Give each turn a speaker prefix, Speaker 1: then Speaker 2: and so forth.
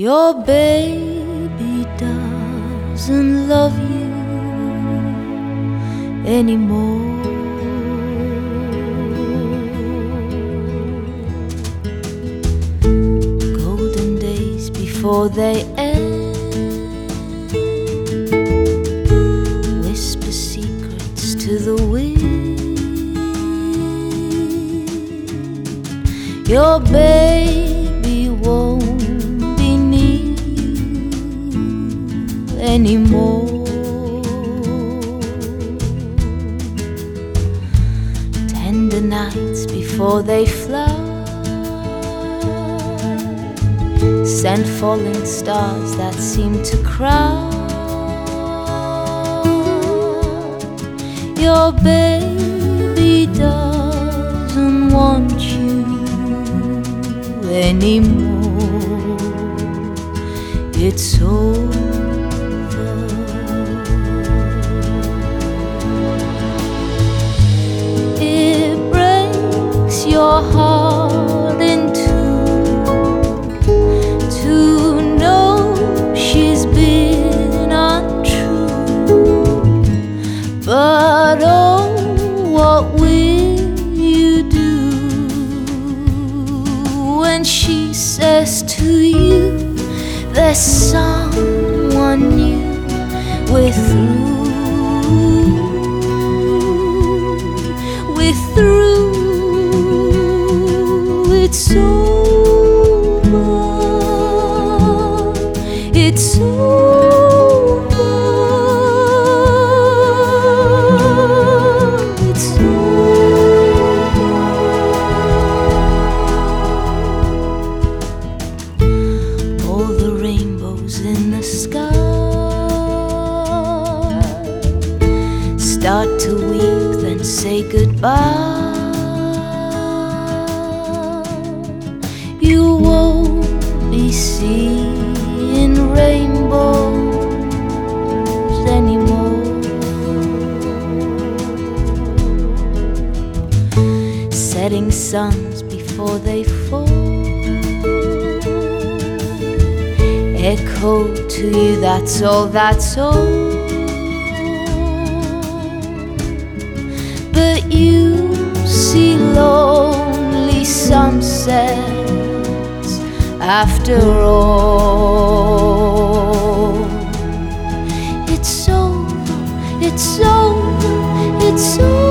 Speaker 1: Your baby doesn't love you anymore. Golden days before they end. Whisper secrets to the wind. Your baby anymore. Tender nights before they fly. Send falling stars that seem to cry. Your baby doesn't want you anymore. It's over. Someone new we're through? It's over. It's over. It's over. All the rainbows in the sky start to weep, then say goodbye. Setting suns before they fall echo to you, that's all, that's all. But you see lonely sunsets after all. It's over, it's over, it's over.